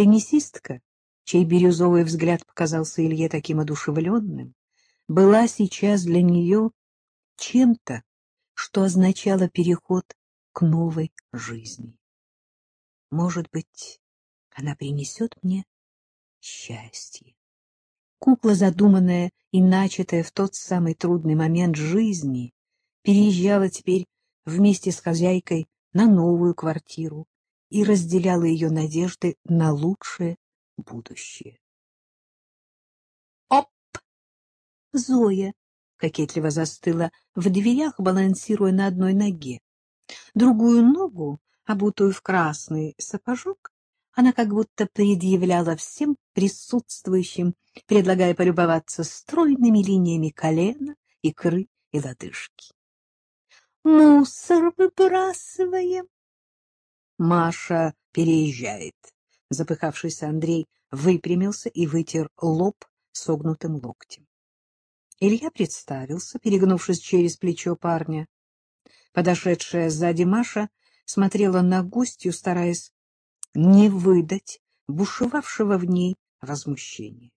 Теннисистка, чей бирюзовый взгляд показался Илье таким одушевленным, была сейчас для нее чем-то, что означало переход к новой жизни. Может быть, она принесет мне счастье. Кукла, задуманная и начатая в тот самый трудный момент жизни, переезжала теперь вместе с хозяйкой на новую квартиру и разделяла ее надежды на лучшее будущее. Оп! Зоя кокетливо застыла в дверях, балансируя на одной ноге. Другую ногу, обутую в красный сапожок, она как будто предъявляла всем присутствующим, предлагая полюбоваться стройными линиями колена, икры и лодыжки. «Мусор выбрасываем!» Маша переезжает. Запыхавшийся Андрей выпрямился и вытер лоб согнутым локтем. Илья представился, перегнувшись через плечо парня. Подошедшая сзади Маша смотрела на гостью, стараясь не выдать бушевавшего в ней возмущения.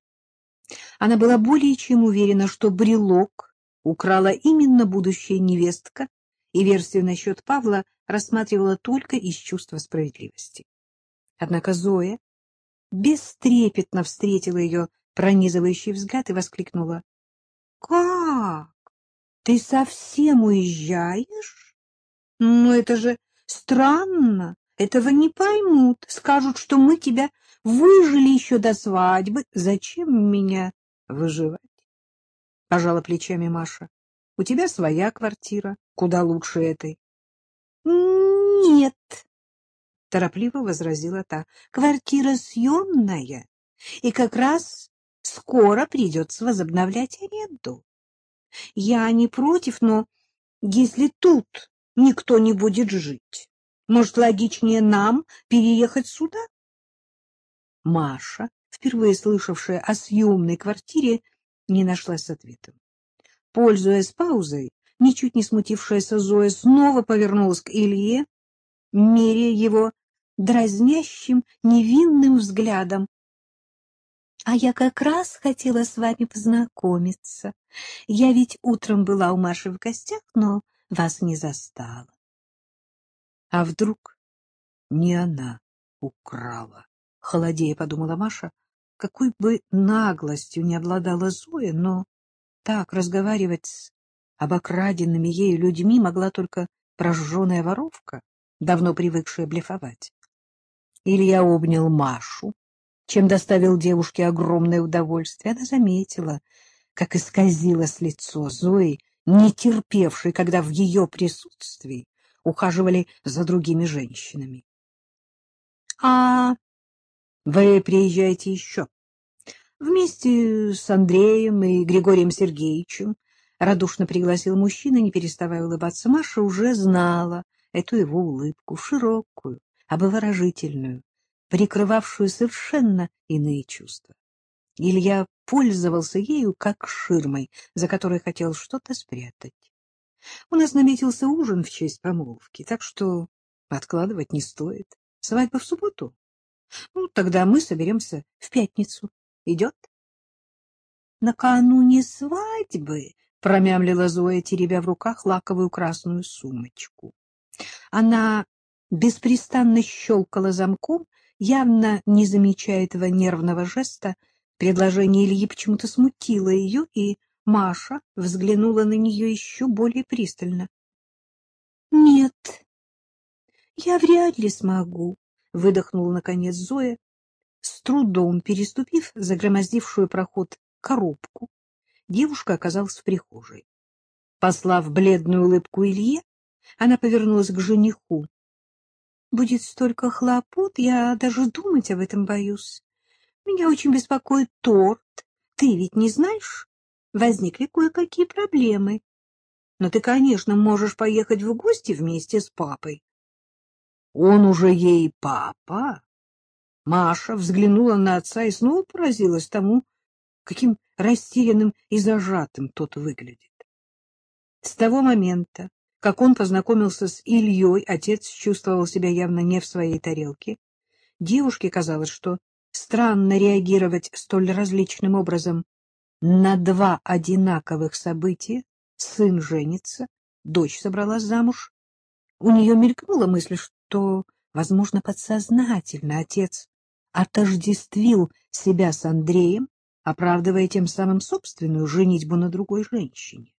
Она была более чем уверена, что брелок украла именно будущая невестка, и версию насчет Павла рассматривала только из чувства справедливости. Однако Зоя бестрепетно встретила ее пронизывающий взгляд и воскликнула. Как? Ты совсем уезжаешь? Ну, это же странно. Этого не поймут. Скажут, что мы тебя выжили еще до свадьбы. Зачем меня выживать? Пожала плечами Маша. У тебя своя квартира, куда лучше этой. Нет, торопливо возразила та. Квартира съемная, и как раз скоро придется возобновлять аренду. Я не против, но если тут никто не будет жить, может, логичнее нам переехать сюда? Маша, впервые слышавшая о съемной квартире, не нашлась с ответом. Пользуясь паузой, ничуть не смутившаяся Зоя снова повернулась к Илье, меряя его дразнящим, невинным взглядом, а я как раз хотела с вами познакомиться. Я ведь утром была у Маши в гостях, но вас не застала. А вдруг не она украла? Холодея подумала Маша, какой бы наглостью не обладала Зоя, но так разговаривать с обокраденными ею людьми могла только прожженная воровка, давно привыкшая блефовать. Илья обнял Машу, чем доставил девушке огромное удовольствие. Она заметила, как исказилось лицо Зои, не терпевшей, когда в ее присутствии ухаживали за другими женщинами. — А вы приезжаете еще? Вместе с Андреем и Григорием Сергеевичем радушно пригласил мужчина, не переставая улыбаться. Маша уже знала эту его улыбку, широкую, обворожительную, прикрывавшую совершенно иные чувства. Илья пользовался ею как ширмой, за которой хотел что-то спрятать. У нас наметился ужин в честь помолвки, так что откладывать не стоит. Свадьба в субботу? Ну, тогда мы соберемся в пятницу. Идет? Накануне свадьбы промямлила Зоя, теребя в руках лаковую красную сумочку. Она беспрестанно щелкала замком явно не замечая этого нервного жеста, предложение Ильи почему-то смутило ее, и Маша взглянула на нее еще более пристально. — Нет, я вряд ли смогу, — выдохнула наконец Зоя, с трудом переступив загромоздившую проход коробку. Девушка оказалась в прихожей. Послав бледную улыбку Илье, она повернулась к жениху будет столько хлопот, я даже думать об этом боюсь. Меня очень беспокоит торт. Ты ведь не знаешь? Возникли кое-какие проблемы. Но ты, конечно, можешь поехать в гости вместе с папой. Он уже ей папа? Маша взглянула на отца и снова поразилась тому, каким растерянным и зажатым тот выглядит. С того момента, как он познакомился с Ильей, отец чувствовал себя явно не в своей тарелке. Девушке казалось, что странно реагировать столь различным образом на два одинаковых события. Сын женится, дочь собралась замуж. У нее мелькнула мысль, что, возможно, подсознательно отец отождествил себя с Андреем, оправдывая тем самым собственную женитьбу на другой женщине.